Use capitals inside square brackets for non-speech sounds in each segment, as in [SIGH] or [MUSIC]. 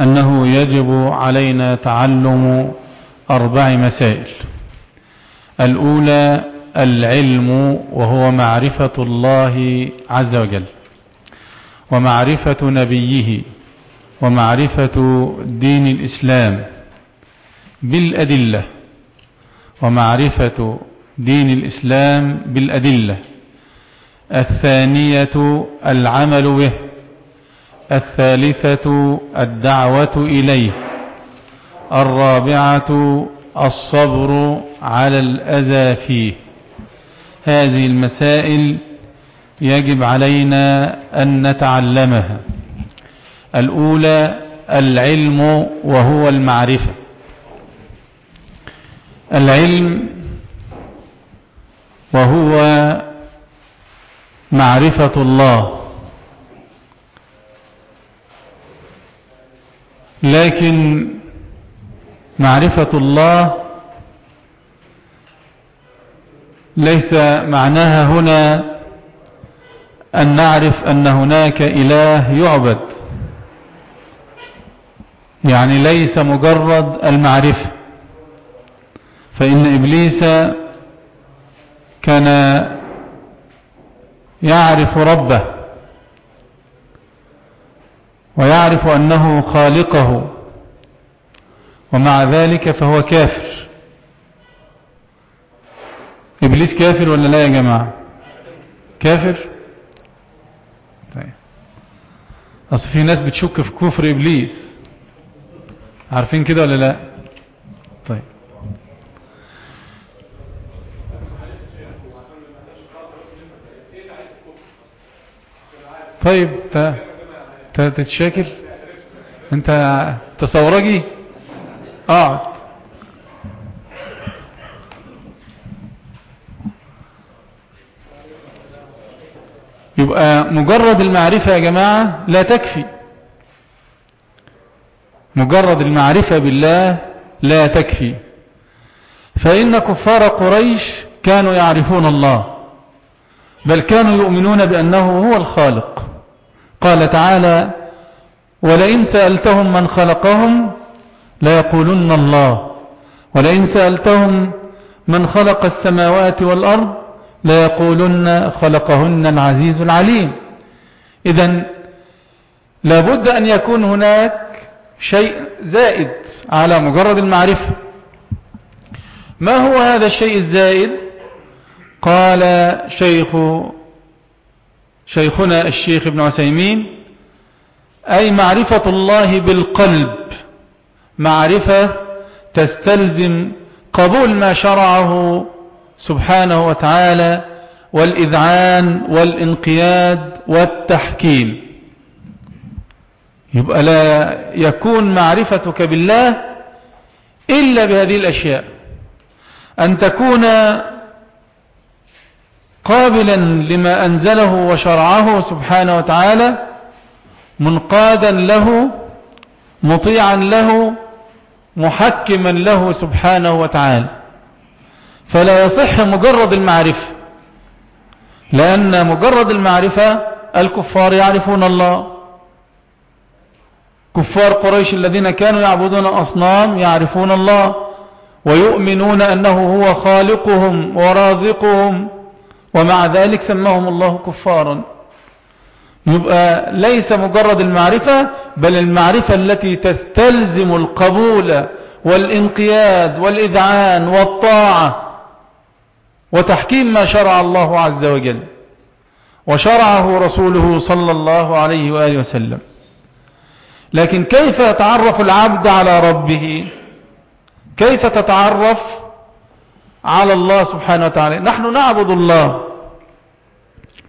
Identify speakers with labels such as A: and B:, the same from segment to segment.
A: أنه يجب علينا تعلم أربع مسائل. الأولى العلم وهو معرفة الله عز وجل ومعرفة نبيه ومعرفة دين الإسلام بالأدلة ومعرفة دين الإسلام بالأدلة. الثانية العمل به الثالثة الدعوة إليه الرابعة الصبر على الأذى فيه. هذه المسائل يجب علينا أن نتعلمها. الأولى العلم وهو المعرفة. العلم وهو معرفة الله. لكن معرفة الله ليس معناها هنا أن نعرف أن هناك إله يعبد. يعني ليس مجرد المعرفة. فإن إبليس كان يعرف ربه. ويعرف أنه خالقه. ومع ذلك فهو كافر. إبليس كافر ولا لا يا جماعة؟ كافر؟ طيب. أصل في ناس بتشك في كفر إبليس. عارفين كده ولا لا؟ طيب. طيب تتشاكل انت تصورجي؟ اقعد يبقى مجرد المعرفة يا جماعة لا تكفي. مجرد المعرفة بالله لا تكفي. فإن كفار قريش كانوا يعرفون الله بل كانوا يؤمنون بأنه هو الخالق. قال تعالى ولئن سألتهم من خلقهم ليقولن الله. ولئن سألتهم من خلق السماوات والأرض ليقولن خلقهن العزيز العليم. إذا لابد أن يكون هناك شيء زائد على مجرد المعرفة. ما هو هذا الشيء الزائد؟ قال شيخ شيخنا الشيخ ابن عسيمين أي معرفة الله بالقلب معرفة تستلزم قبول ما شرعه سبحانه وتعالى والإذعان والإنقياد والتحكيم. يبقى لا يكون معرفتك بالله إلا بهذه الأشياء. أن تكون قابلا لما أنزله وشرعه سبحانه وتعالى منقادا له مطيعا له محكما له سبحانه وتعالى. فلا يصح مجرد المعرفة لأن مجرد المعرفة الكفار يعرفون الله. كفار قريش الذين كانوا يعبدون أصنام يعرفون الله ويؤمنون أنه هو خالقهم ورازقهم ومع ذلك سماهم الله كفارا. يبقى ليس مجرد المعرفة بل المعرفة التي تستلزم القبول والانقياد والإذعان والطاعة. وتحكيم ما شرع الله عز وجل. وشرعه رسوله صلى الله عليه وآله وسلم. لكن كيف يتعرف العبد على ربه؟ كيف تتعرف؟ على الله سبحانه وتعالى. نحن نعبد الله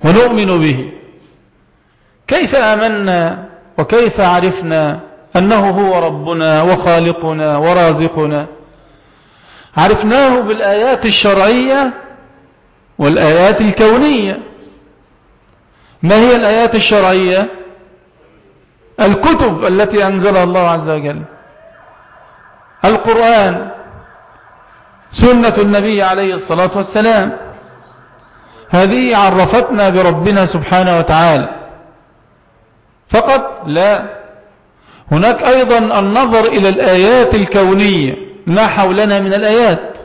A: ونؤمن به. كيف آمنا وكيف عرفنا أنه هو ربنا وخالقنا ورازقنا؟ عرفناه بالآيات الشرعية والآيات الكونية. ما هي الآيات الشرعية؟ الكتب التي أنزلها الله عز وجل. القرآن. سنة النبي عليه الصلاة والسلام. هذه عرفتنا بربنا سبحانه وتعالى. فقط لا. هناك أيضا النظر إلى الآيات الكونية. ما حولنا من الآيات؟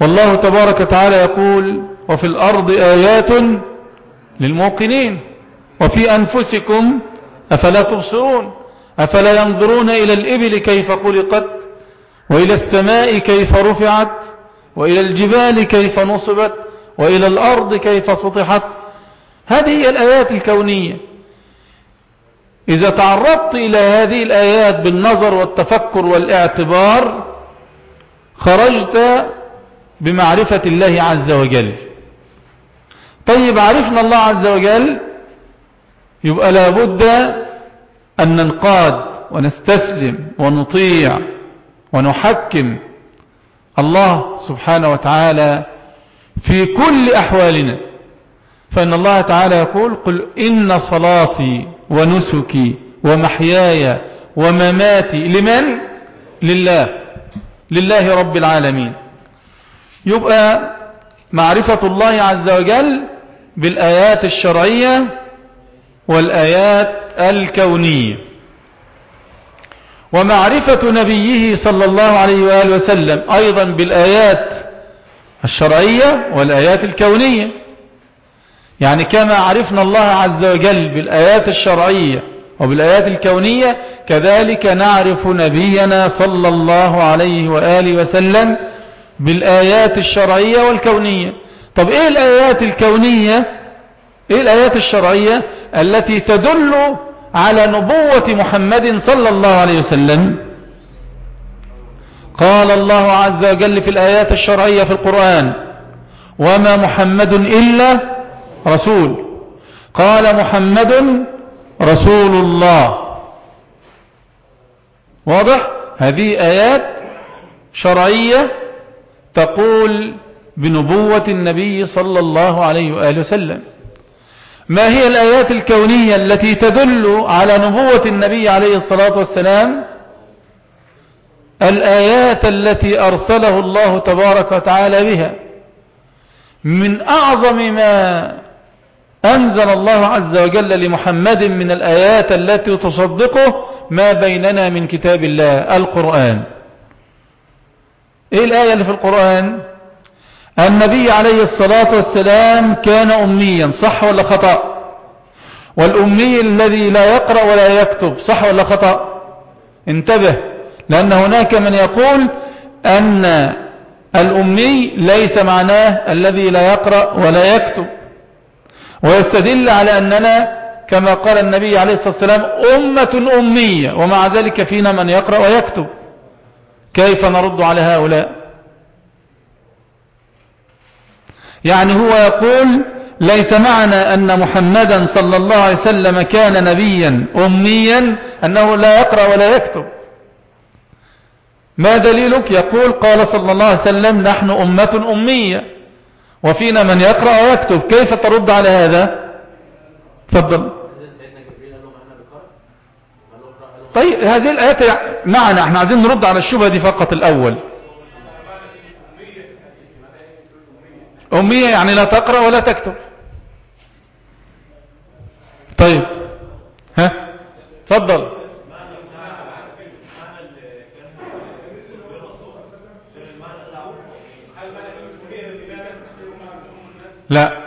A: والله تبارك وتعالى يقول وفي الأرض آيات للموقنين. وفي أنفسكم أفلا تبصرون. أفلا ينظرون إلى الإبل كيف خلقت؟ وإلى السماء كيف رفعت وإلى الجبال كيف نصبت وإلى الأرض كيف سطحت. هذه هي الآيات الكونية. إذا تعرضت إلى هذه الآيات بالنظر والتفكر والاعتبار خرجت بمعرفة الله عز وجل. طيب عرفنا الله عز وجل يبقى لابد أن ننقاد ونستسلم ونطيع ونحكم الله سبحانه وتعالى في كل أحوالنا. فإن الله تعالى يقول قل إن صلاتي ونسكي ومحياي ومماتي لمن؟ لله. لله رب العالمين. يبقى معرفة الله عز وجل بالآيات الشرعية والآيات الكونية. ومعرفة نبيه صلى الله عليه وآله وسلم أيضا بالآيات الشرعية والآيات الكونية. يعني كما عرفنا الله عز وجل بالآيات الشرعية وبالآيات الكونية كذلك نعرف نبينا صلى الله عليه وآله وسلم بالآيات الشرعية والكونية. طب إيه الآيات الكونية؟ إيه الآيات الشرعية التي تدل على نبوة محمد صلى الله عليه وسلم. قال الله عز وجل في الآيات الشرعية في القرآن وما محمد إلا رسول قال محمد رسول الله. واضح؟ هذه آيات شرعية تقول بنبوة النبي صلى الله عليه وآله وسلم. ما هي الآيات الكونية التي تدل على نبوة النبي عليه الصلاة والسلام؟ الآيات التي أرسله الله تبارك وتعالى بها. من أعظم ما أنزل الله عز وجل لمحمد من الآيات التي تصدقه ما بيننا من كتاب الله القرآن. إيه الآية اللي في القرآن؟ النبي عليه الصلاة والسلام كان أميا صح ولا خطأ؟ والأمي الذي لا يقرأ ولا يكتب صح ولا خطأ؟ انتبه لأن هناك من يقول أن الأمي ليس معناه الذي لا يقرأ ولا يكتب. ويستدل على أننا كما قال النبي عليه الصلاة والسلام أمة أمية ومع ذلك فينا من يقرأ ويكتب. كيف نرد على هؤلاء؟ يعني هو يقول ليس معنى أن محمدا صلى الله عليه وسلم كان نبيا أميا أنه لا يقرأ ولا يكتب. ما دليلك؟ يقول قال صلى الله عليه وسلم نحن أمة أمية وفينا من يقرأ ويكتب. كيف ترد على هذا؟ تفضل. طيب هذه الآيات معنا إحنا عايزين نرد على الشبهة دي فقط الأول. أمية يعني لا تقرأ ولا تكتب. طيب. ها؟ تفضل. لا.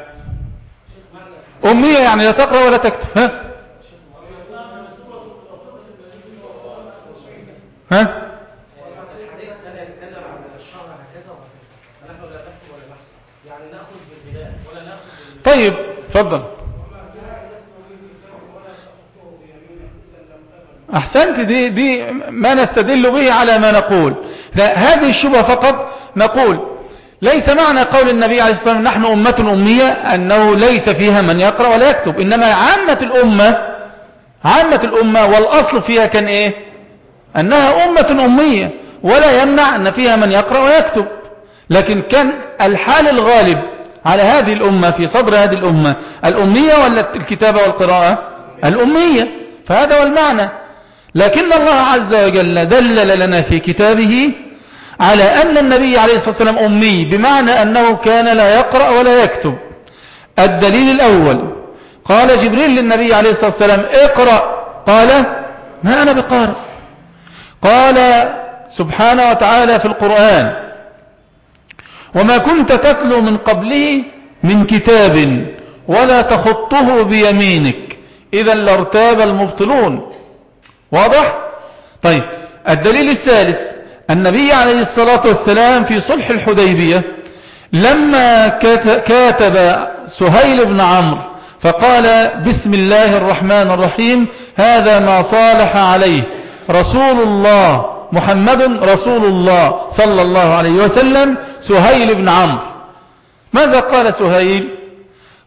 A: أمية يعني لا تقرأ ولا تكتب. ها؟ ها الحديث كان يتكلم عن الشهر هكذا وهكذا فنحن لا نكتب ولا نحسب يعني ولا طيب تفضل أحسنت دي دي ما نستدل به على ما نقول. لا هذه الشبهة فقط نقول ليس معنى قول النبي عليه الصلاة والسلام نحن أمة أمية أنه ليس فيها من يقرأ ولا يكتب إنما عامة الأمة عامة الأمة والأصل فيها كان إيه؟ أنها أمة أمية ولا يمنع أن فيها من يقرأ ويكتب. لكن كان الحال الغالب على هذه الأمة في صدر هذه الأمة الأمية ولا الكتابة والقراءة؟ الأمية. فهذا هو المعنى. لكن الله عز وجل دلل لنا في كتابه على أن النبي عليه الصلاة والسلام أمي بمعنى أنه كان لا يقرأ ولا يكتب. الدليل الأول قال جبريل للنبي عليه الصلاة والسلام اقرأ. قال ما أنا بقارئ؟ قال سبحانه وتعالى في القرآن وما كنت تتلو من قبله من كتاب ولا تخطه بيمينك. إذا لارتاب المبطلون. واضح؟ طيب الدليل الثالث النبي عليه الصلاة والسلام في صلح الحديبية لما كاتب سهيل بن عمرو فقال بسم الله الرحمن الرحيم هذا ما صالح عليه رسول الله محمد رسول الله صلى الله عليه وسلم سهيل بن عمرو. ماذا قال سهيل؟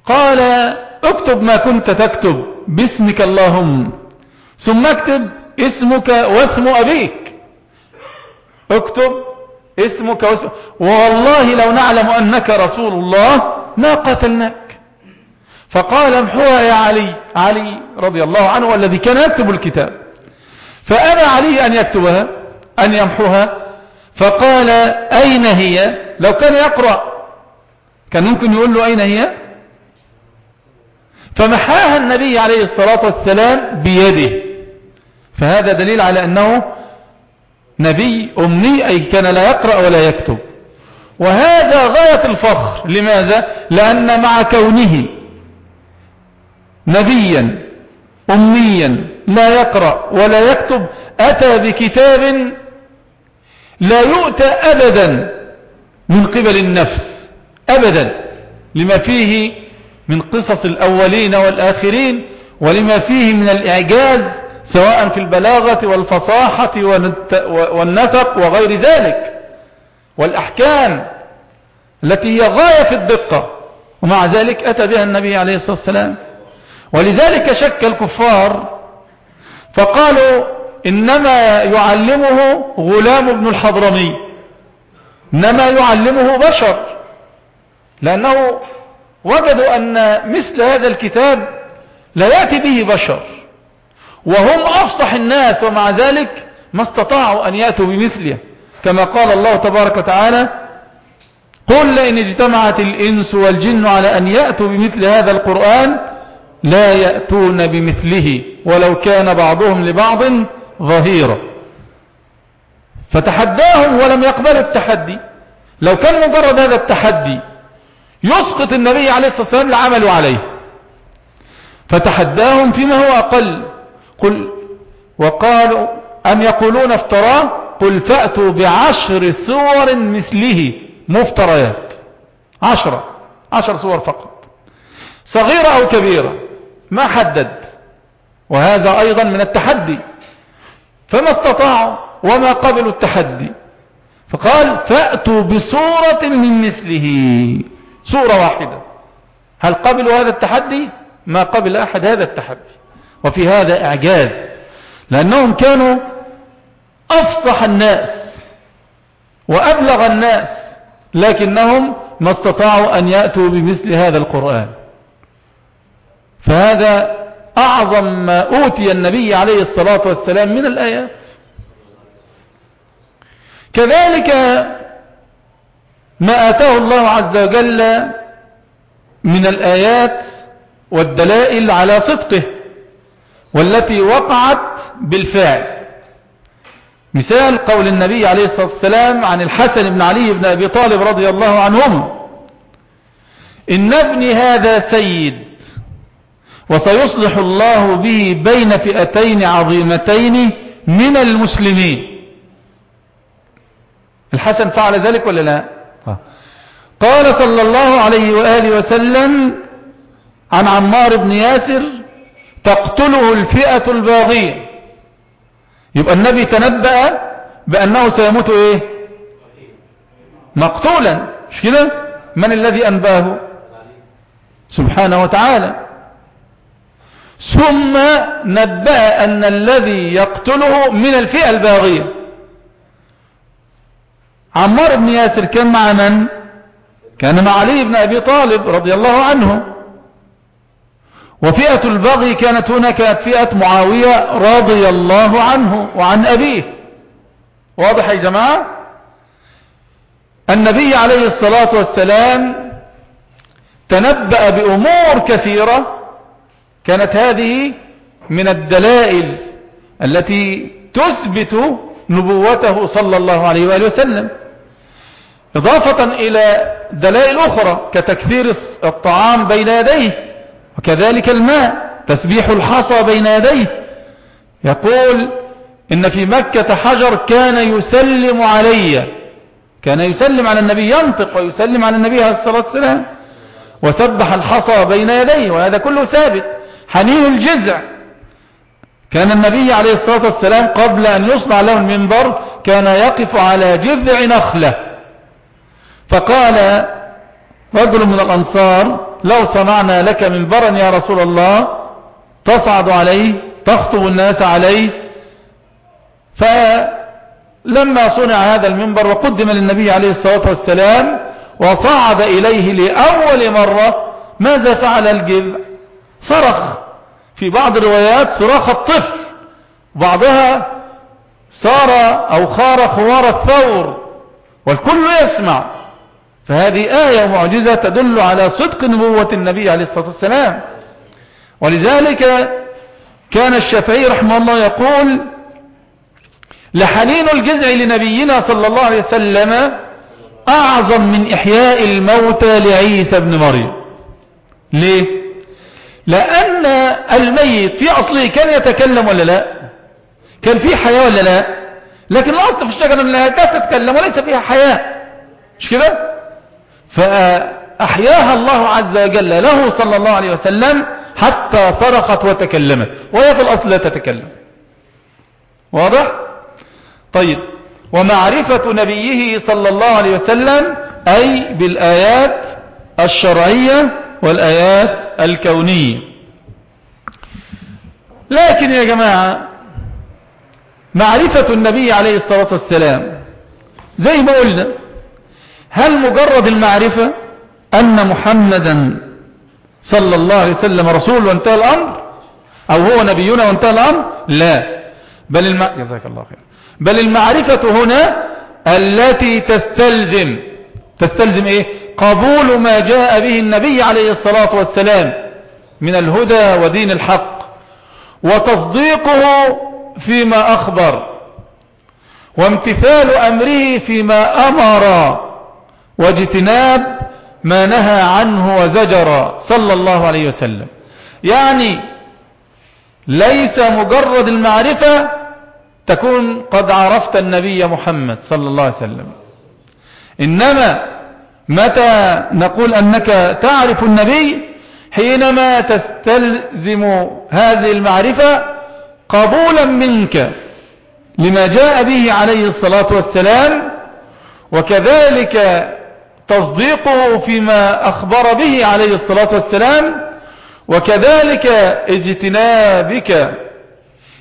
A: قال اكتب ما كنت تكتب باسمك اللهم. ثم اكتب اسمك واسم أبيك. اكتب اسمك واسم والله لو نعلم أنك رسول الله ما قتلناك فقال امحوها يا علي علي رضي الله عنه والذي كان يكتب الكتاب. فأبى علي أن يكتبها. أن يمحوها. فقال أين هي؟ لو كان يقرأ كان ممكن يقول له أين هي؟ فمحاها النبي عليه الصلاة والسلام بيده. فهذا دليل على أنه نبي أمني أي كان لا يقرأ ولا يكتب. وهذا غاية الفخر. لماذا؟ لأن مع كونه نبيا أميا لا يقرأ ولا يكتب أتى بكتاب لا يؤتى أبدا من قبل النفس أبدا لما فيه من قصص الأولين والآخرين ولما فيه من الإعجاز سواء في البلاغة والفصاحة والنسق وغير ذلك. والأحكام التي هي غاية في الدقة ومع ذلك أتى بها النبي عليه الصلاة والسلام. ولذلك شك الكفار فقالوا إنما يعلمه غلام بن الحضرمي. إنما يعلمه بشر. لأنه وجدوا أن مثل هذا الكتاب لا يأتي به بشر. وهم أفصح الناس ومع ذلك ما استطاعوا أن يأتوا بمثله. كما قال الله تبارك وتعالى قل لئن اجتمعت الإنس والجن على أن يأتوا بمثل هذا القرآن لا يأتون بمثله. ولو كان بعضهم لبعض ظهيرا فتحداهم ولم يقبلوا التحدي. لو كان مجرد هذا التحدي يسقط النبي عليه الصلاة والسلام لعملوا عليه. فتحداهم فيما هو أقل. قل وقالوا أم يقولون افتراه؟ قل فأتوا بعشر صور مثله. مفتريات. عشرة. عشر صور فقط. صغيرة أو كبيرة. ما حدد. وهذا أيضا من التحدي. فما استطاعوا وما قبلوا التحدي. فقال فأتوا بصورة من مثله. صورة واحدة. هل قبلوا هذا التحدي؟ ما قبل أحد هذا التحدي. وفي هذا إعجاز. لأنهم كانوا أفصح الناس وأبلغ الناس لكنهم ما استطاعوا أن يأتوا بمثل هذا القرآن. فهذا أعظم ما أوتي النبي عليه الصلاة والسلام من الآيات. كذلك ما آتاه الله عز وجل من الآيات والدلائل على صدقه والتي وقعت بالفعل. مثال قول النبي عليه الصلاة والسلام عن الحسن بن علي بن أبي طالب رضي الله عنهم. إن ابني هذا سيد. وسيصلح الله به بين فئتين عظيمتين من المسلمين. الحسن فعل ذلك ولا لا؟ قال صلى الله عليه وآله وسلم عن عمار بن ياسر تقتله الفئة الباغية. يبقى النبي تنبأ بأنه سيموت إيه؟ مقتولا. مش كده؟ من الذي أنبأه؟ سبحانه وتعالى. ثم نبأ أن الذي يقتله من الفئة الباغية. عمار بن ياسر كان مع من؟ كان مع علي بن أبي طالب رضي الله عنه. وفئة البغي كانت هنا كانت فئة معاوية رضي الله عنه وعن أبيه. واضح يا جماعة؟ النبي عليه الصلاة والسلام تنبأ بأمور كثيرة كانت هذه من الدلائل التي تثبت نبوته صلى الله عليه وآله وسلم. إضافة إلى دلائل أخرى كتكثير الطعام بين يديه وكذلك الماء تسبيح الحصى بين يديه. يقول إن في مكة حجر كان يسلم علي كان يسلم على النبي ينطق ويسلم على النبي عليه الصلاة والسلام وسبح الحصى بين يديه وهذا كله ثابت. حنين الجزع. كان النبي عليه الصلاة والسلام قبل أن يصنع له المنبر كان يقف على جذع نخلة. فقال رجل من الأنصار لو صنعنا لك منبرا يا رسول الله تصعد عليه تخطب الناس عليه. فلما صنع هذا المنبر وقدم للنبي عليه الصلاة والسلام وصعد إليه لأول مرة ماذا فعل الجذع؟ صرخ. في بعض الروايات صراخ الطفل بعضها صار أو خار خوار الثور والكل يسمع. فهذه آية معجزة تدل على صدق نبوة النبي عليه الصلاة والسلام. ولذلك كان الشافعي رحمه الله يقول لحنين الجزع لنبينا صلى الله عليه وسلم أعظم من إحياء الموتى لعيسى بن مريم. ليه؟ لأن الميت في أصله كان يتكلم ولا لا؟ كان فيه حياة ولا لا؟ لكن الأصل في الشجرة أنها تتكلم وليس فيها حياة. مش كده؟ فأحياها الله عز وجل له صلى الله عليه وسلم حتى صرخت وتكلمت. وهي في الأصل لا تتكلم. واضح؟ طيب. ومعرفة نبيه صلى الله عليه وسلم أي بالآيات الشرعية والآيات الكونية. لكن يا جماعة معرفة النبي عليه الصلاة والسلام زي ما قلنا هل مجرد المعرفة أن محمدا صلى الله عليه وسلم رسول وانتهى الأمر أو هو نبينا وانتهى الأمر؟ لا. بل الم... الله خير. بل المعرفة هنا التي تستلزم تستلزم إيه؟ قبول ما جاء به النبي عليه الصلاة والسلام من الهدى ودين الحق وتصديقه فيما أخبر وامتثال أمره فيما أمر واجتناب ما نهى عنه وزجر صلى الله عليه وسلم. يعني ليس مجرد المعرفة تكون قد عرفت النبي محمد صلى الله عليه وسلم. إنما متى نقول أنك تعرف النبي حينما تستلزم هذه المعرفة قبولا منك لما جاء به عليه الصلاة والسلام وكذلك تصديقه فيما أخبر به عليه الصلاة والسلام وكذلك اجتنابك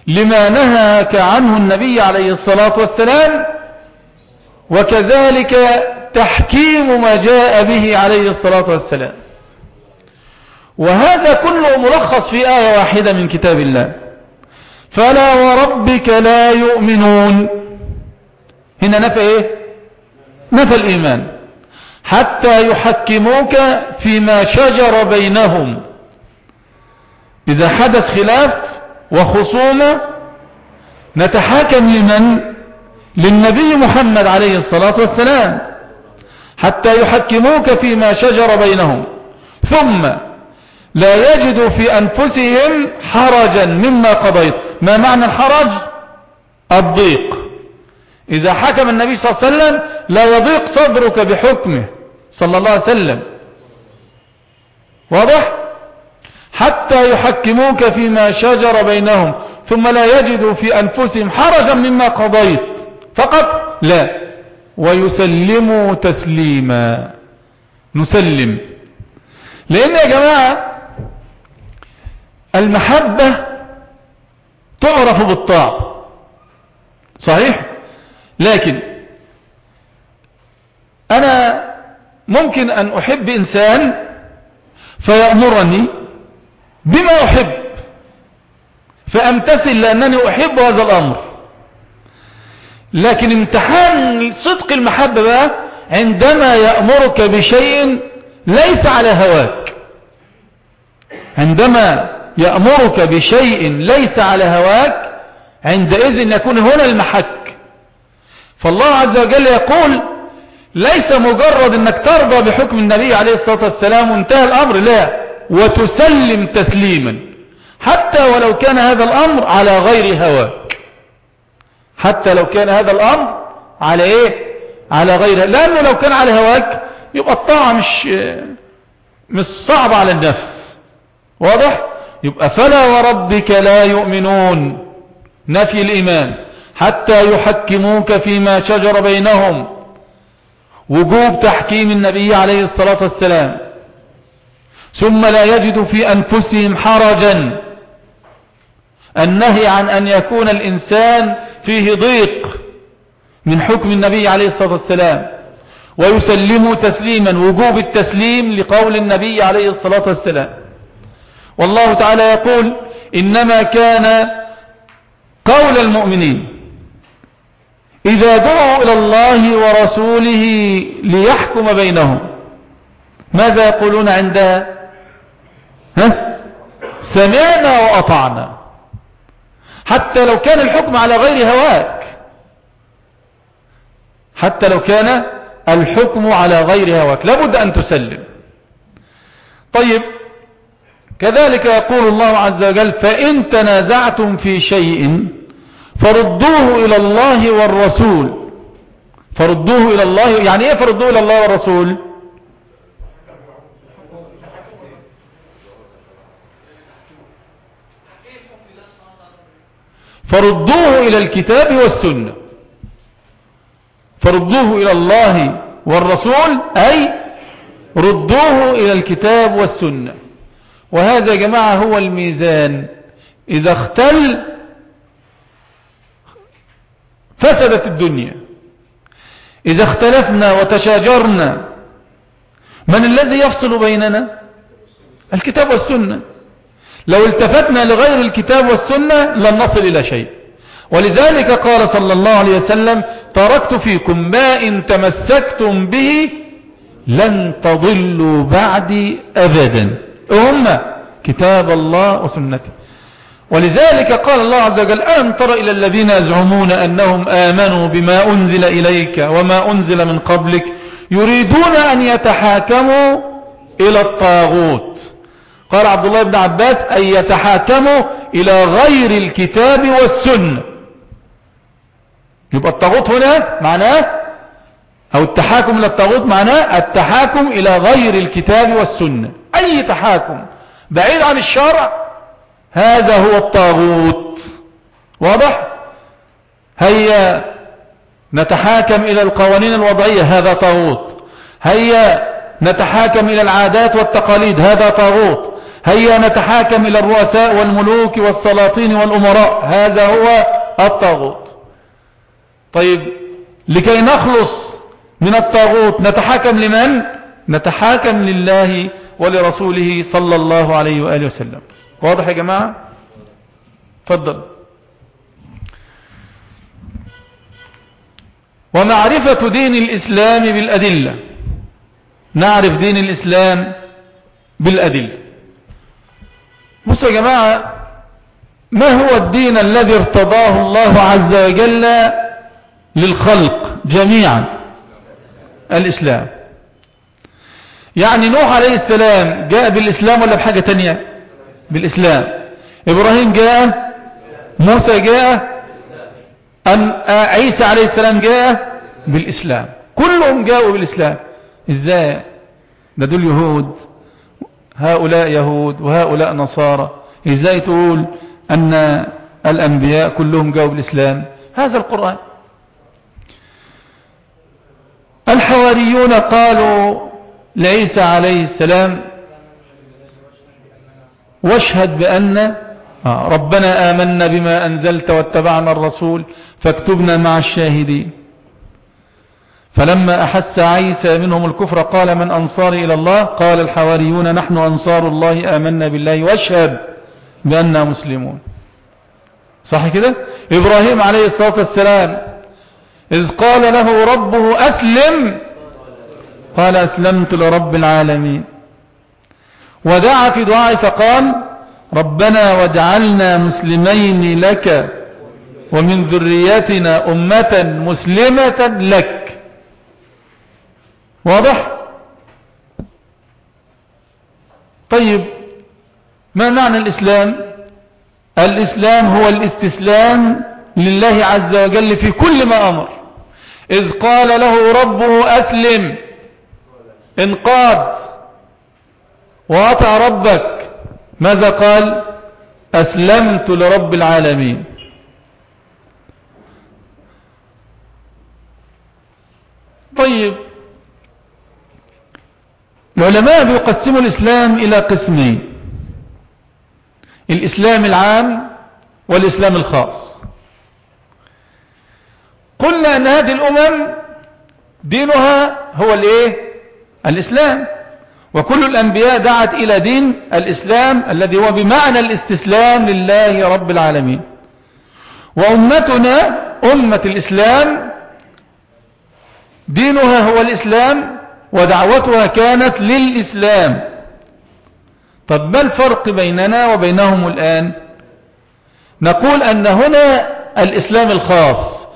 A: لما نهاك عنه النبي عليه الصلاة والسلام وكذلك تحكيم ما جاء به عليه الصلاة والسلام. وهذا كله ملخص في آية واحدة من كتاب الله. فلا وربك لا يؤمنون. هنا نفى إيه؟ نفى الإيمان. حتى يحكموك فيما شجر بينهم. إذا حدث خلاف وخصومة نتحاكم لمن؟ للنبي محمد عليه الصلاة والسلام حتى يحكموك فيما شجر بينهم. ثم لا يجدوا في أنفسهم حرجا مما قضيت. ما معنى الحرج؟ الضيق. إذا حكم النبي صلى الله عليه وسلم لا يضيق صدرك بحكمه صلى الله عليه وسلم. واضح؟ حتى يحكموك فيما شجر بينهم. ثم لا يجدوا في أنفسهم حرجا مما قضيت. فقط لا. ويسلموا المحبة تعرف بالطاعة صحيح؟ لكن أنا ممكن أن أحب إنسان فيأمرني بما أحب فأمتثل لأنني أحب هذا الأمر. لكن امتحان صدق المحبة بقى عندما يأمرك بشيء ليس على هواك. عندما يأمرك بشيء ليس على هواك عندئذ يكون هنا المحك. فالله عز وجل يقول ليس مجرد أنك ترضى بحكم النبي عليه الصلاة والسلام وانتهى الأمر لا. وتسلم تسليما. حتى ولو كان هذا الأمر على غير هواك. حتى لو كان هذا الأمر على إيه؟ على غير لأنه لو كان على هواك يبقى الطاعة مش مش صعبة على النفس. واضح؟ يبقى فلا وربك لا يؤمنون. نفي الإيمان. حتى يحكموك فيما شجر بينهم. وجوب تحكيم النبي عليه الصلاة والسلام. ثم لا يجد في أنفسهم حرجا. النهي عن أن يكون الإنسان فيه ضيق من حكم النبي عليه الصلاة والسلام ويسلموا تسليما وجوب التسليم لقول النبي عليه الصلاة والسلام. والله تعالى يقول إنما كان قول المؤمنين إذا دعوا إلى الله ورسوله ليحكم بينهم ماذا يقولون عندها؟ ها؟ سمعنا وأطعنا. حتى لو كان الحكم على غير هواك. حتى لو كان الحكم على غير هواك. لابد أن تسلم. طيب كذلك يقول الله عز وجل فإن تنازعتم في شيء فردوه إلى الله والرسول. فردوه إلى الله يعني إيه فردوه إلى الله والرسول؟ فردوه إلى الكتاب والسنة. فردوه إلى الله والرسول أي ردوه إلى الكتاب والسنة. وهذا يا جماعة هو الميزان. إذا اختل فسدت الدنيا. إذا اختلفنا وتشاجرنا من الذي يفصل بيننا؟ الكتاب والسنة. لو التفتنا لغير الكتاب والسنة لن نصل إلى شيء. ولذلك قال صلى الله عليه وسلم تركت فيكم ما إن تمسكتم به لن تضلوا بعدي أبدا. هم كتاب الله وسنته. ولذلك قال الله عز وجل ألم تر إلى الذين يزعمون أنهم آمنوا بما أنزل إليك وما أنزل من قبلك يريدون أن يتحاكموا إلى الطاغوت. قال عبد الله بن عباس أن يتحاكموا إلى غير الكتاب والسنة. يبقى الطاغوت هنا معناه أو التحاكم إلى الطاغوت معناه التحاكم إلى غير الكتاب والسنة. أي تحاكم؟ بعيد عن الشرع. هذا هو الطاغوت. واضح؟ هيا نتحاكم إلى القوانين الوضعية هذا طاغوت. هيا نتحاكم إلى العادات والتقاليد هذا طاغوت. هيا نتحاكم إلى الرؤساء والملوك والسلاطين والأمراء. هذا هو الطاغوت. طيب لكي نخلص من الطاغوت نتحاكم لمن؟ نتحاكم لله ولرسوله صلى الله عليه وآله وسلم. واضح يا جماعة؟ تفضل. ومعرفة دين الإسلام بالأدلة. نعرف دين الإسلام بالأدلة. بصوا يا جماعة ما هو الدين الذي ارتضاه الله عز وجل للخلق جميعا؟ الإسلام. يعني نوح عليه السلام جاء بالإسلام ولا بحاجة تانية؟ بالإسلام. إبراهيم جاء موسى جاء أن عيسى عليه السلام جاء بالإسلام. كلهم جاءوا بالإسلام. إزاي؟ ده دول يهود. هؤلاء يهود وهؤلاء نصارى. إزاي تقول أن الأنبياء كلهم جاءوا بالإسلام؟ هذا القرآن. الحواريون قالوا لعيسى عليه السلام واشهد بأن ربنا آمنا بما أنزلت واتبعنا الرسول فاكتبنا مع الشاهدين. فلما أحس عيسى منهم الكفر قال من أنصار إلى الله؟ قال الحواريون نحن أنصار الله آمنا بالله واشهد بأننا مسلمون. صح كده؟ إبراهيم عليه الصلاة والسلام إذ قال له ربه أسلم قال أسلمت لرب العالمين. ودعا في دعائه فقال ربنا واجعلنا مسلمين لك ومن ذريتنا أمة مسلمة لك. واضح؟ طيب ما معنى الإسلام؟ الإسلام هو الاستسلام لله عز وجل في كل ما أمر. إذ قال له ربه أسلم انقاد وأطع ربك. ماذا قال؟ أسلمت لرب العالمين. طيب العلماء بيقسموا الإسلام إلى قسمين. الإسلام العام والإسلام الخاص. قلنا أن هذه الأمم دينها هو الإيه؟ الإسلام. وكل الأنبياء دعت إلى دين الإسلام الذي هو بمعنى الاستسلام لله رب العالمين. وأمتنا أمة الإسلام دينها هو الإسلام ودعوتها كانت للإسلام. طب ما الفرق بيننا وبينهم الآن؟ نقول أن هنا الإسلام الخاص.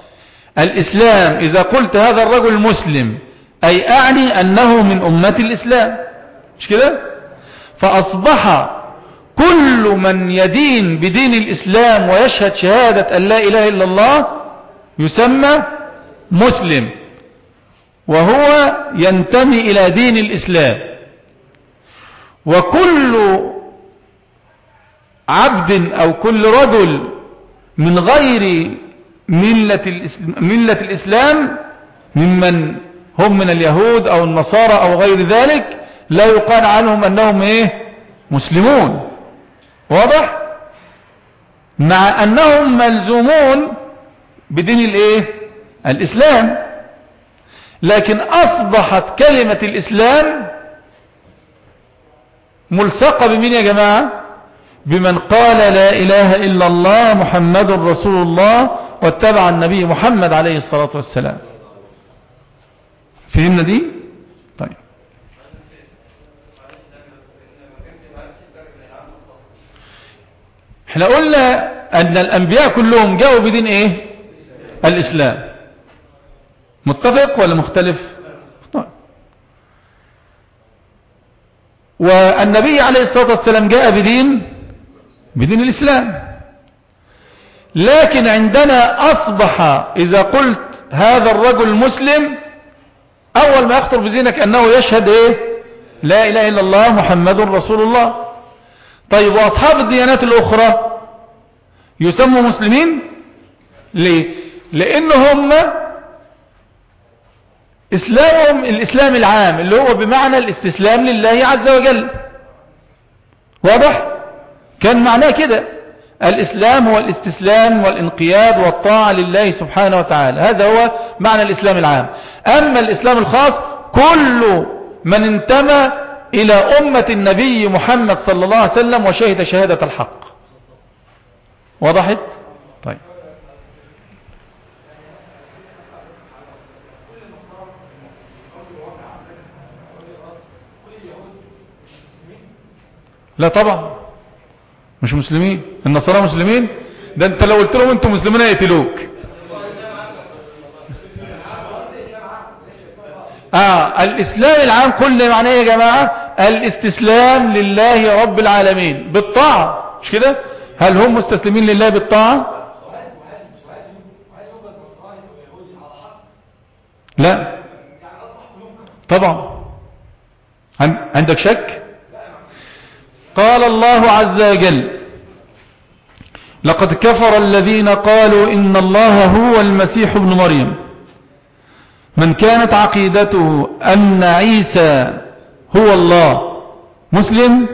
A: الإسلام إذا قلت هذا الرجل مسلم أي أعني أنه من أمة الإسلام. مش كده؟ فأصبح كل من يدين بدين الإسلام ويشهد شهادة أن لا إله إلا الله يسمى مسلم. وهو ينتمي إلى دين الإسلام. وكل عبد أو كل رجل من غير ملة الإسلام, ملة الإسلام ممن هم من اليهود أو النصارى أو غير ذلك لا يقال عنهم أنهم إيه؟ مسلمون. واضح؟ مع أنهم ملزومون بدين الإيه؟ الإسلام. لكن أصبحت كلمة الإسلام ملصقة بمين يا جماعة؟ بمن قال لا إله إلا الله محمد رسول الله واتبع النبي محمد عليه الصلاة والسلام. فهمنا دي؟ طيب. إحنا قلنا أن الأنبياء كلهم جاءوا بدين إيه؟ الإسلام. متفق ولا مختلف. والنبي عليه الصلاة والسلام جاء بدين بدين الإسلام. لكن عندنا أصبح إذا قلت هذا الرجل مسلم أول ما يخطر بذهنك أنه يشهد إيه؟ لا إله إلا الله محمد رسول الله. طيب وأصحاب الديانات الأخرى يسموا مسلمين؟ ليه؟ لأن هم إسلامهم الإسلام العام اللي هو بمعنى الاستسلام لله عز وجل. واضح؟ كان معناه كده. الإسلام هو الاستسلام والانقياد والطاعة لله سبحانه وتعالى. هذا هو معنى الإسلام العام. أما الإسلام الخاص كل من انتمى إلى أمة النبي محمد صلى الله عليه وسلم وشهد شهادة الحق. وضحت طيب لا طبعا. مش مسلمين. النصارى مسلمين؟ ده انت لو قلت لهم أنتم مسلمين هيقتلوك. آه الإسلام العام كل معناه يا جماعة؟ الاستسلام لله رب العالمين. بالطاعة. مش كده؟ هل هم مستسلمين لله بالطاعة؟ لا. طبعا. عندك شك؟ قال الله عز وجل لقد كفر الذين قالوا إن الله هو المسيح ابن مريم. من كانت عقيدته أن عيسى هو الله مسلم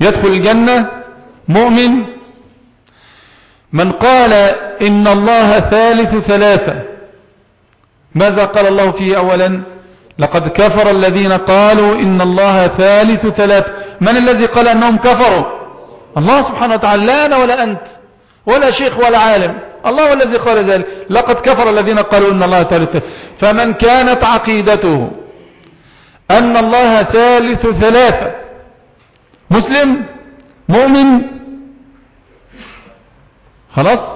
A: يدخل الجنة مؤمن. من قال إن الله ثالث ثلاثة ماذا قال الله فيه أولا؟ لقد كفر الذين قالوا إن الله ثالث ثلاثة. من الذي قال أنهم كفروا؟ الله سبحانه وتعالى لا أنا ولا أنت ولا شيخ ولا عالم. الله هو الذي قال ذلك. لقد كفر الذين قالوا إن الله ثالث. فمن كانت عقيدته أن الله ثالث ثلاثة مسلم مؤمن خلاص؟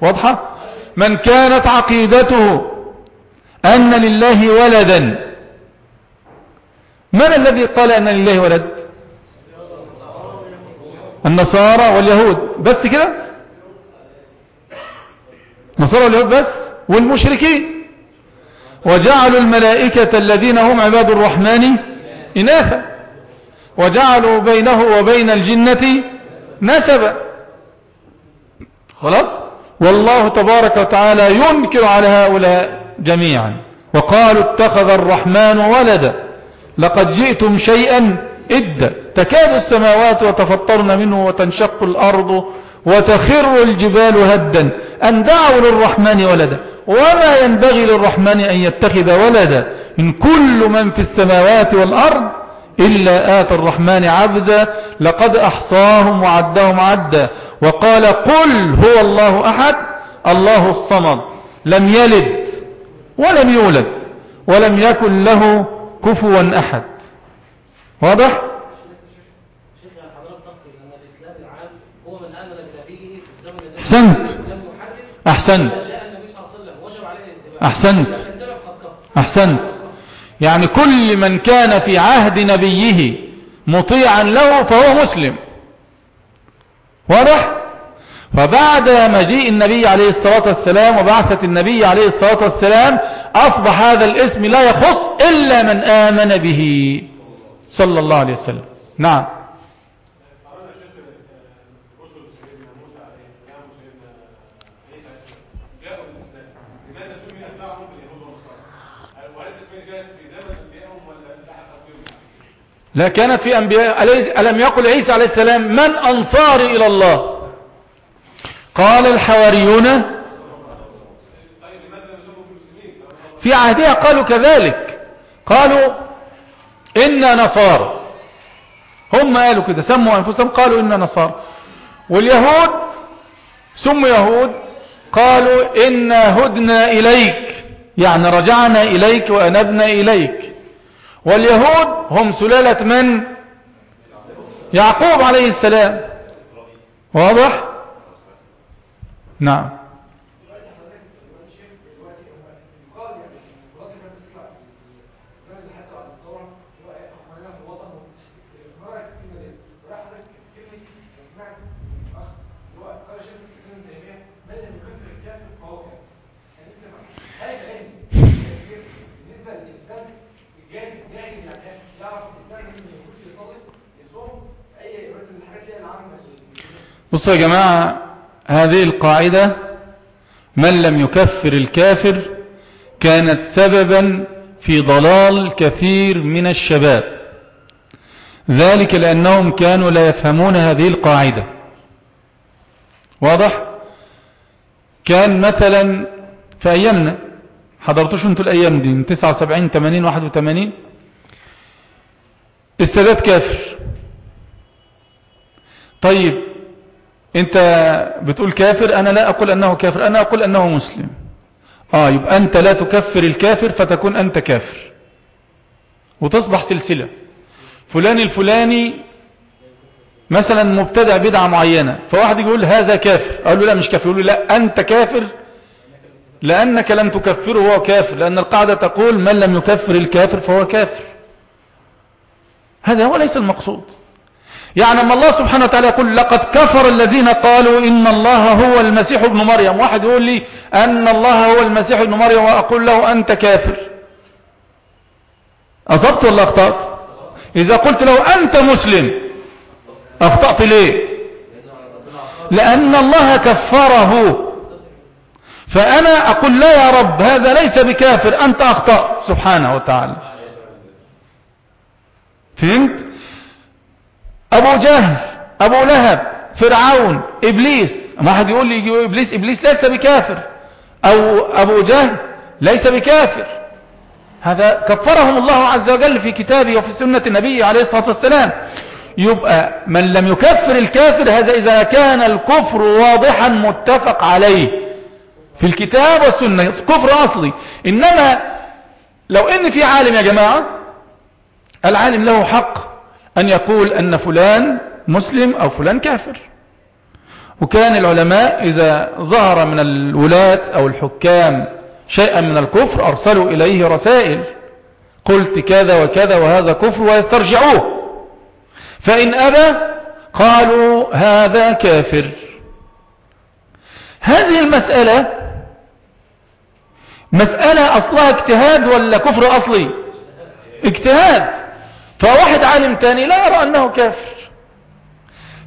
A: واضحة؟ من كانت عقيدته أن لله ولدا. من الذي قال أن لله ولد؟ النصارى واليهود. بس كده؟ النصارى واليهود بس؟ والمشركين. وجعلوا الملائكة الذين هم عباد الرحمن إناثا. وجعلوا بينه وبين الجنة نسبا. خلاص؟ والله تبارك وتعالى ينكر على هؤلاء جميعا. وقالوا اتخذ الرحمن ولدا. لقد جئتم شيئا إدا. تكاد السماوات وتفطرن منه وتنشق الأرض وتخر الجبال هدا. أن دعوا للرحمن ولدا. وما ينبغي للرحمن أن يتخذ ولدا إن كل من في السماوات والأرض إلا آت الرحمن عبدا. لقد أحصاهم وعدهم عدا. وقال قل هو الله أحد. الله الصمد. لم يلد ولم يولد. ولم يكن له كفوا أحد. واضح؟ أحسنت. أحسنت. أحسنت. أحسنت. يعني كل من كان في عهد نبيه مطيعا له فهو مسلم. واضح؟ فبعد مجيء النبي عليه الصلاة والسلام وبعثة النبي عليه الصلاة والسلام أصبح هذا الاسم لا يخص إلا من آمن به. صلى الله عليه وسلم. نعم. لا كانت في أنبياء ألم يقل عيسى عليه السلام من أنصاري إلى الله؟ قال الحواريون في عهدها قالوا كذلك. قالوا إنا نصارى. هم قالوا كده سموا أنفسهم قالوا إنا نصارى. واليهود سموا يهود قالوا إنا هدنا إليك. يعني رجعنا إليك وأنبنا إليك. واليهود هم سلالة من؟ يعقوب عليه السلام. واضح؟ نعم. بصوا يا جماعة هذه القاعدة من لم يكفر الكافر كانت سببا في ضلال كثير من الشباب. ذلك لأنهم كانوا لا يفهمون هذه القاعدة. واضح؟ كان مثلا في أيامنا حضرتوش أنتوا الأيام دي من 79 80 81 السادات كافر. طيب انت بتقول كافر أنا لا أقول انه كافر أنا أقول انه مسلم. آه يبقى انت لا تكفر الكافر فتكون انت كافر. وتصبح سلسلة. فلان الفلاني مثلا مبتدع بدعة معينة فواحد يقول هذا كافر. أقول له لا مش كافر. يقول له لا أنت كافر؟ لأنك لم تكفره هو كافر. لأن القاعدة تقول من لم يكفر الكافر فهو كافر. هذا هو ليس المقصود. يعني اما الله سبحانه وتعالى يقول لقد كفر الذين قالوا إن الله هو المسيح ابن مريم. واحد يقول لي أن الله هو المسيح ابن مريم. وأقول له أنت كافر. أصبت ولا أخطأت؟ إذا قلت له أنت مسلم. أخطأت ليه؟ لأن الله كفره. فأنا أقول لا يا رب هذا ليس بكافر أنت أخطأت. سبحانه وتعالى. فهمت؟ أبو جهل أبو لهب فرعون إبليس. ما حد يقول لي إبليس إبليس ليس بكافر. أو أبو جهل ليس بكافر. هذا كفرهم الله عز وجل في كتابه وفي سنة النبي عليه الصلاة والسلام. يبقى من لم يكفر الكافر هذا إذا كان الكفر واضحا متفق عليه. في الكتاب والسنة كفر أصلي. إنما لو إن في عالم يا جماعة العالم له حق أن يقول أن فلان مسلم أو فلان كافر. وكان العلماء إذا ظهر من الولاة أو الحكام شيئا من الكفر أرسلوا إليه رسائل قلت كذا وكذا وهذا كفر ويسترجعوه. فإن أبى قالوا هذا كافر. هذه المسألة مسألة أصلها اجتهاد ولا كفر أصلي؟ اجتهاد. فواحد عالم تاني لا يرى أنه كافر.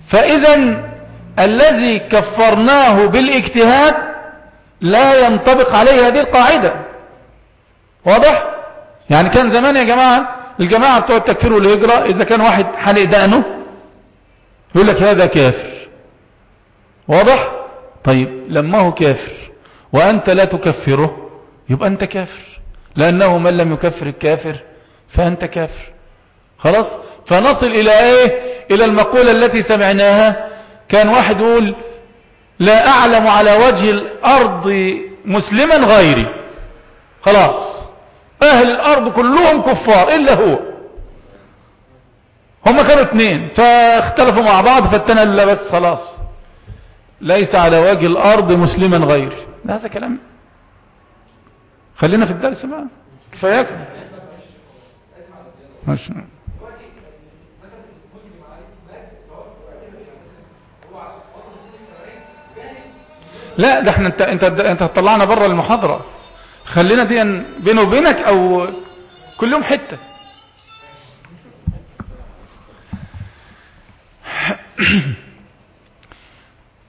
A: فإذا الذي كفرناه بالاجتهاد لا ينطبق عليه هذه القاعدة. واضح؟ يعني كان زمان يا جماعة الجماعة بتوع التكفير والهجرة إذا كان واحد حلق دقنه يقول لك هذا كافر. واضح؟ طيب لما هو كافر وأنت لا تكفره يبقى أنت كافر. لأنه من لم يكفر الكافر فأنت كافر. خلاص؟ فنصل إلى إيه؟ إلى المقولة التي سمعناها. كان واحد يقول لا أعلم على وجه الأرض مسلما غيري. خلاص. أهل الأرض كلهم كفار إلا هو. هم كانوا اثنين فاختلفوا مع بعض فالتنى لا بس خلاص. ليس على وجه الأرض مسلما غيري. هذا كلام. خلينا في الدرس بقى. كفاياكم ماشي. لا ده إحنا انت انت انت هتطلعنا بره المحاضرة. خلينا دي بينه وبينك أو كل يوم حتة. [CLEARS THROAT]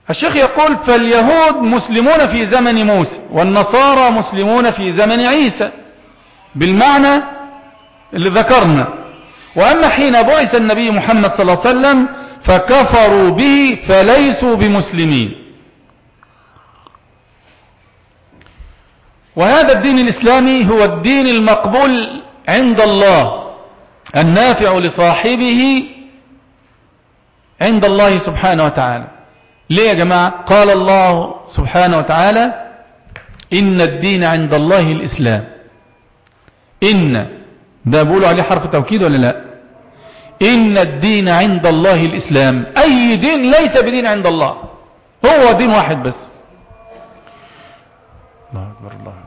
A: الشيخ يقول فاليهود مسلمون في زمن موسى والنصارى مسلمون في زمن عيسى بالمعنى اللي ذكرنا. وأما حين بعث النبي محمد صلى الله عليه وسلم فكفروا به فليسوا بمسلمين. وهذا الدين الإسلامي هو الدين المقبول عند الله النافع لصاحبه عند الله سبحانه وتعالى. ليه يا جماعة؟ قال الله سبحانه وتعالى إن الدين عند الله الإسلام. إن. ده بقولوا عليه حرف توكيد ولا لا؟ إن الدين عند الله الإسلام. أي دين ليس بدين عند الله هو دين واحد بس. الله أكبر الله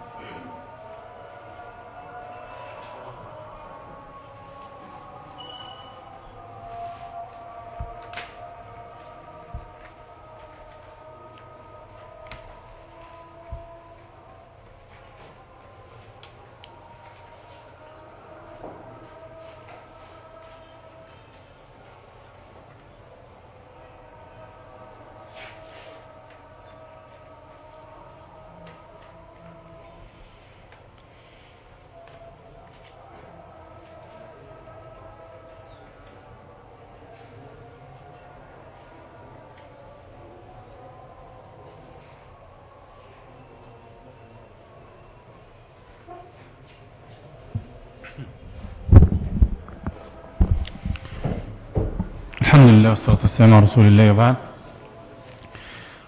A: الحمد لله والصلاة والسلام على رسول الله وبعد.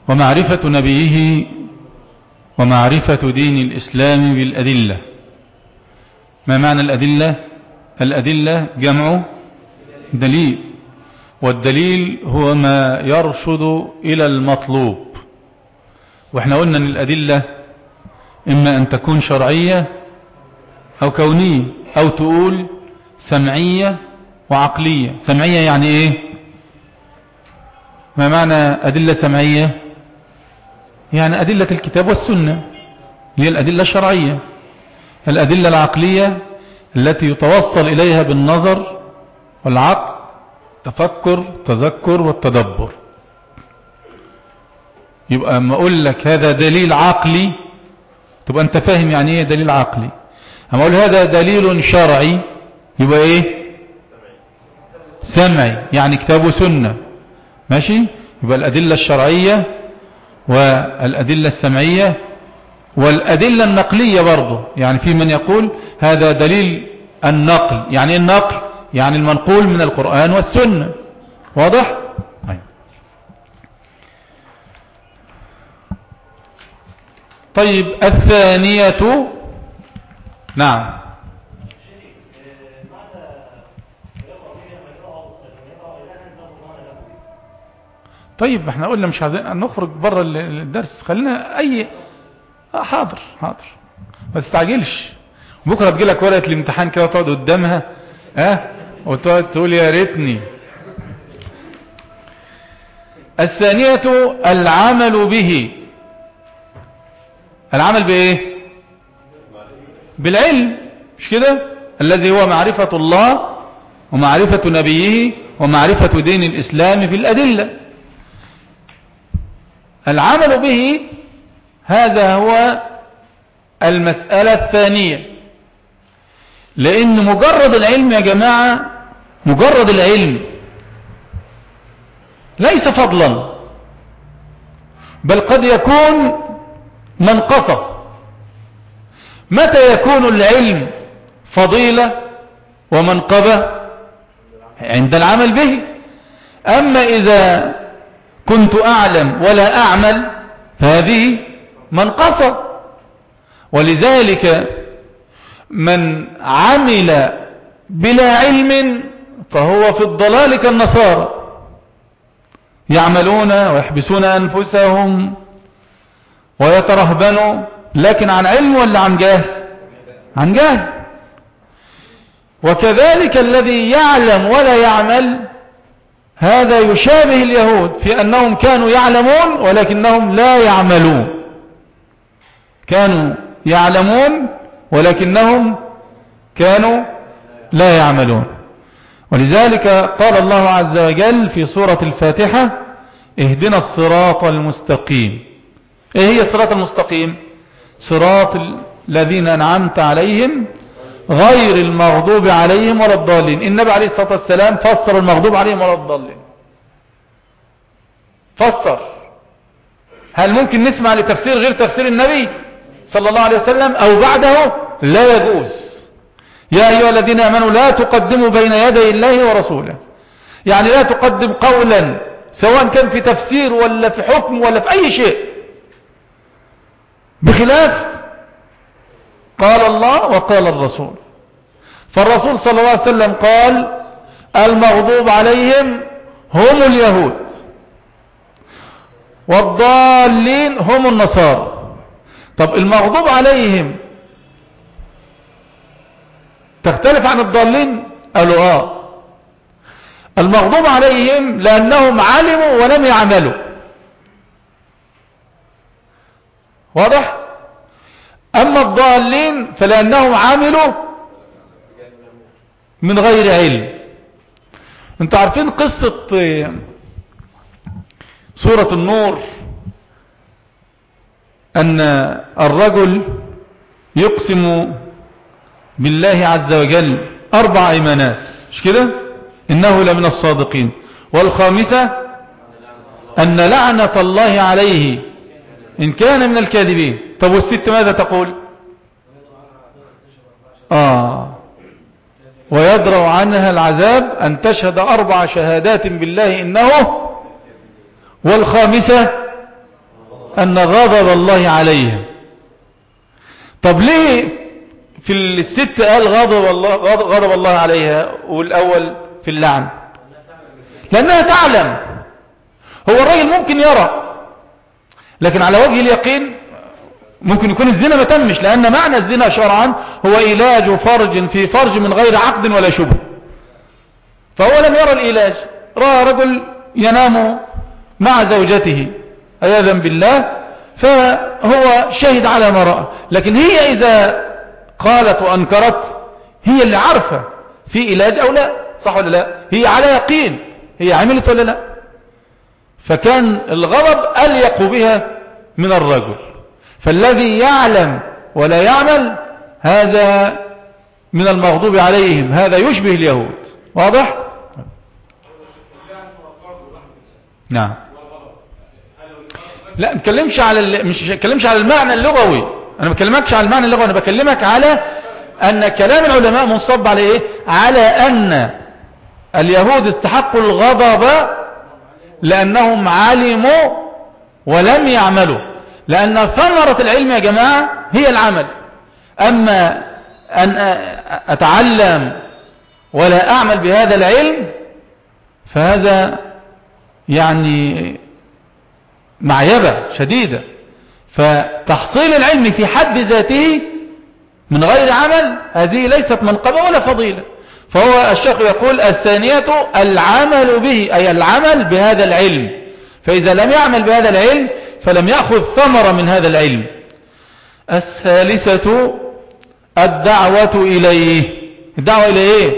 A: ومعرفة نبيه ومعرفة دين الإسلام بالأدلة. ما معنى الأدلة؟ الأدلة جمع دليل. والدليل هو ما يرشد إلى المطلوب. وإحنا قلنا إن الأدلة إما أن تكون شرعية أو كونية أو تقول سمعية وعقلية. سمعية يعني إيه؟ ما معنى أدلة سمعية؟ يعني أدلة الكتاب والسنة هي الأدلة الشرعية. الأدلة العقلية التي يتوصل إليها بالنظر والعقل تفكر تذكر والتدبر. يبقى أما أقول لك هذا دليل عقلي تبقى أنت فاهم يعني إيه دليل عقلي. أما أقول هذا دليل شرعي يبقى إيه؟ سمعي. يعني كتاب وسنة. ماشي؟ يبقى الأدلة الشرعية والأدلة السمعية والأدلة النقلية برضه يعني في من يقول هذا دليل النقل. يعني النقل يعني المنقول من القرآن والسنة. واضح؟ طيب. طيب الثانية نعم. طيب إحنا قلنا مش عايزين نخرج بره الدرس خلينا اي آه حاضر حاضر. ما تستعجلش. بكرة تجي ورقه الامتحان كده وتقعد قدامها آه وتقعد تقول يا ريتني. الثانية العمل به. العمل بإيه؟ بالعلم. مش كده؟ الذي هو معرفة الله ومعرفة نبيه ومعرفة دين الإسلام بالأدلة العمل به هذا هو المسألة الثانية. لأن مجرد العلم يا جماعة مجرد العلم ليس فضلا بل قد يكون منقصة متى يكون العلم فضيلة ومنقبة؟ عند العمل به. أما إذا كنت أعلم ولا أعمل فهذه منقصة. ولذلك من عمل بلا علم فهو في الضلال كالنصارى. يعملون ويحبسون أنفسهم ويترهبنوا لكن عن علم ولا عن جهل؟ عن جهل. وكذلك الذي يعلم ولا يعمل هذا يشابه اليهود في أنهم كانوا يعلمون ولكنهم لا يعملون. كانوا يعلمون ولكنهم كانوا لا يعملون. ولذلك قال الله عز وجل في سورة الفاتحة اهدنا الصراط المستقيم. إيه هي الصراط المستقيم؟ صراط الذين أنعمت عليهم غير المغضوب عليهم ولا الضالين. النبي عليه الصلاة والسلام فسر المغضوب عليهم ولا الضالين. فسر. هل ممكن نسمع لتفسير غير تفسير النبي صلى الله عليه وسلم أو بعده؟ لا يجوز. يا أيها الذين أمنوا لا تقدموا بين يدي الله ورسوله. يعني لا تقدم قولا سواء كان في تفسير ولا في حكم ولا في أي شيء. بخلاف قال الله وقال الرسول. فالرسول صلى الله عليه وسلم قال المغضوب عليهم هم اليهود والضالين هم النصارى. طب المغضوب عليهم تختلف عن الضالين؟ قالوا آه. المغضوب عليهم لأنهم علموا ولم يعملوا. واضح؟ أما الضالين فلأنهم عملوا من غير علم. أنتوا عارفين قصة سورة النور؟ أن الرجل يقسم بالله عز وجل أربع إيمانات. مش كده؟ إنه لمن الصادقين. والخامسة أن لعنة الله عليه إن كان من الكاذبين. طب والست ماذا تقول؟ آه. ويدرع عنها العذاب أن تشهد أربع شهادات بالله إنه والخامسة أن غضب الله عليها طب ليه في الست قال غضب الله, غضب الله عليها والأول في اللعن؟ لأنها تعلم. هو الرجل ممكن يرى. لكن على وجه اليقين ممكن يكون الزنا ما تمش لأن معنى الزنا شرعا هو إيلاج فرج في فرج من غير عقد ولا شبه. فهو لم يرى الإيلاج رأى رجل ينام مع زوجته عياذا بالله فهو شهد على ما رأى. لكن هي إذا قالت وأنكرت هي اللي عارفة في علاج أو لا صح ولا لا؟ هي على يقين هي عملت ولا لا؟ فكان الغضب أليق بها من الرجل. فالذي يعلم ولا يعمل هذا من المغضوب عليهم هذا يشبه اليهود. واضح؟ نعم. لا نتكلمش على مش نتكلمش على المعنى اللغوي. أنا ما بكلمكش على المعنى اللغوي أنا بكلمك على أن كلام العلماء منصب على إيه؟ على أن اليهود استحقوا الغضب لأنهم علموا ولم يعملوا. لأن ثمرة العلم يا جماعة هي العمل. أما أن أتعلم ولا أعمل بهذا العلم فهذا يعني معيبة شديدة. فتحصيل العلم في حد ذاته من غير عمل هذه ليست منقبة ولا فضيلة. فهو الشيخ يقول الثانية العمل به أي العمل بهذا العلم. فإذا لم يعمل بهذا العلم فلم يأخذ ثمرة من هذا العلم. الثالثة الدعوة إليه. الدعوة إلى إيه؟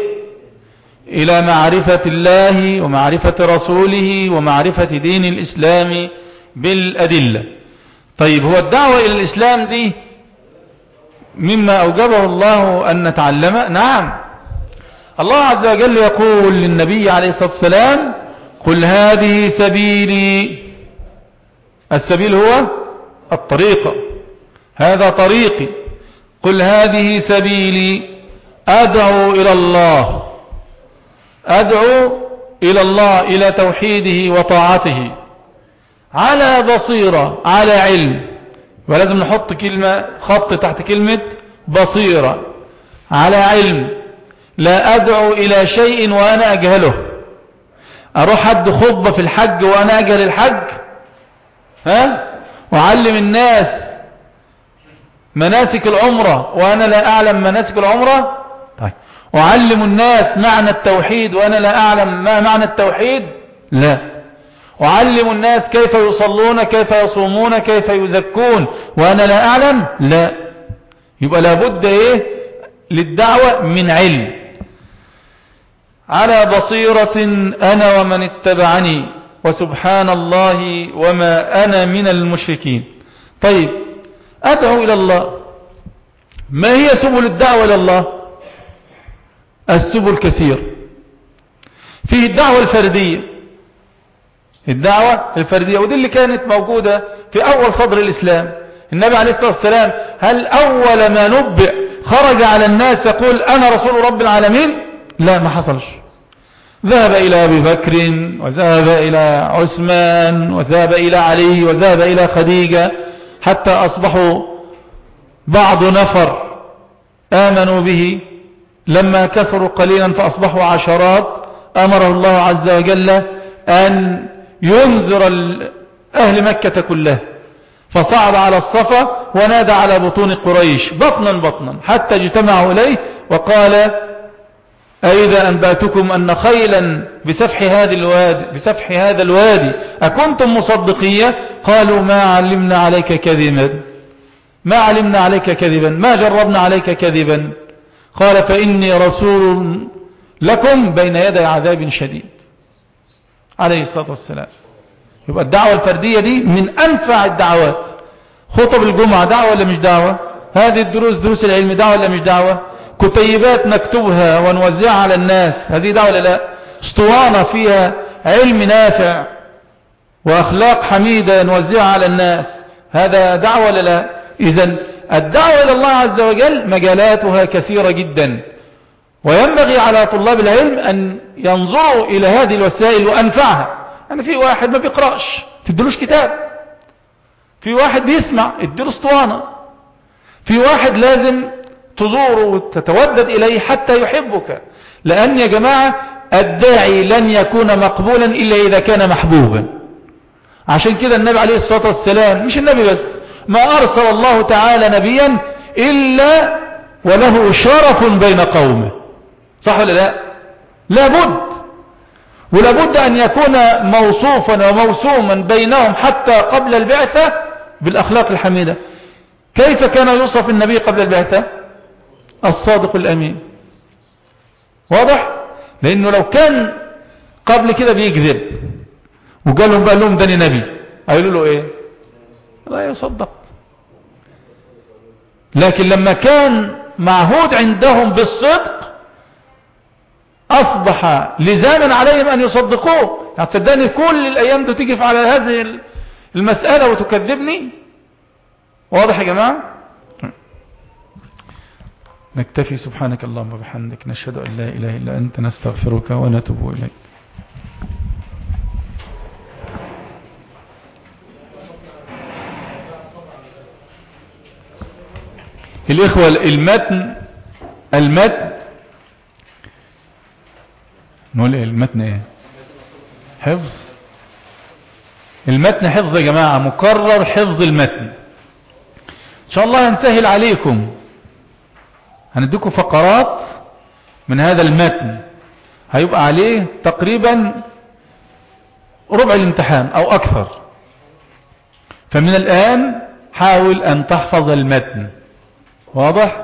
A: إلى معرفة الله ومعرفة رسوله ومعرفة دين الإسلام بالأدلة. طيب هو الدعوة إلى الإسلام دي مما أوجبه الله أن نتعلم؟ نعم. الله عز وجل يقول للنبي عليه الصلاة والسلام قل هذه سبيلي. السبيل هو الطريقة هذا طريقي. قل هذه سبيلي. أدعو إلى الله. أدعو إلى الله إلى توحيده وطاعته. على بصيرة على علم. ولازم نحط كلمة خط تحت كلمة بصيرة. على علم. لا أدعو إلى شيء وأنا أجهله. أروح حد خطبة في الحج وأنا أجهل الحج ها؟ وأعلم الناس مناسك العمرة وأنا لا أعلم مناسك العمرة؟ طيب. وأعلم الناس معنى التوحيد وأنا لا أعلم ما معنى التوحيد؟ لا. أعلم الناس كيف يصلون كيف يصومون كيف يزكون وأنا لا أعلم؟ لا. يبقى لابد إيه؟ للدعوة من علم. على بصيرة أنا ومن اتبعني وسبحان الله وما أنا من المشركين. طيب أدعو إلى الله. ما هي سبل الدعوة إلى الله؟ السبل كثير. فيه الدعوة الفردية. الدعوة الفردية ودي اللي كانت موجودة في أول صدر الإسلام. النبي عليه الصلاة والسلام هل أول ما نبئ خرج على الناس يقول أنا رسول رب العالمين؟ لا ما حصلش. ذهب إلى أبي بكر وذهب إلى عثمان وذهب إلى علي وذهب إلى خديجة حتى أصبحوا بعض نفر آمنوا به. لما كسروا قليلا فأصبحوا عشرات. أمره الله عز وجل أن ينذر أهل مكة كلها. فصعد على الصفا ونادى على بطون قريش بطنا بطنا حتى اجتمعوا إليه وقال أئذا أنباتكم أن خيلا بسفح هذا الوادي بسفح هذا الوادي. أكنتم مصدقية؟ قالوا ما علمنا عليك كذبا. ما علمنا عليك كذبا. ما جربنا عليك كذبا. قال فإني رسول لكم بين يدي عذاب شديد. عليه الصلاة والسلام. يبقى الدعوة الفردية دي من أنفع الدعوات. خطب الجمعة دعوة ولا مش دعوة؟ هذه الدروس دروس العلم دعوة ولا مش دعوة؟ كتيبات نكتبها ونوزعها على الناس. هذه دعوة لا اسطوانة فيها علم نافع وأخلاق حميدة نوزعها على الناس. هذا دعوة لا إذن الدعوة إلى الله عز وجل مجالاتها كثيرة جدا. وينبغي على طلاب العلم أن ينظروا إلى هذه الوسائل وأنفعها. يعني في واحد ما بيقرأش تدلوش كتاب. في واحد بيسمع اديله اسطوانة. في واحد لازم تزوره وتتودد إليه حتى يحبك. لأن يا جماعة الداعي لن يكون مقبولا إلا إذا كان محبوبا. عشان كده النبي عليه الصلاة والسلام مش النبي بس ما أرسل الله تعالى نبيا إلا وله شرف بين قومه. صح ولا لا؟ لابد. ولابد أن يكون موصوفا وموسوما بينهم حتى قبل البعثة بالأخلاق الحميدة. كيف كان يوصف النبي قبل البعثة؟ الصادق الأمين. واضح؟ لأنه لو كان قبل كده بيكذب وقال لهم بقى لهم داني نبي هيقولوا له إيه؟ لا يصدق. لكن لما كان معهود عندهم بالصدق أصبح لزاما عليهم أن يصدقوه. يعني تصدقني كل الأيام دي على هذه المسألة وتكذبني؟ واضح يا جماعة؟ نكتفي سبحانك اللهم وبحمدك. نشهد أن لا إله إلا أنت. نستغفرك ونتوب إليك. الإخوة المتن المتن. نقول إيه؟ المتن إيه؟ حفظ. المتن حفظ يا جماعة مكرر حفظ المتن. إن شاء الله هنسهل عليكم. هنديكم فقرات من هذا المتن. هيبقى عليه تقريبا ربع الامتحان أو أكثر. فمن الآن حاول أن تحفظ المتن. واضح؟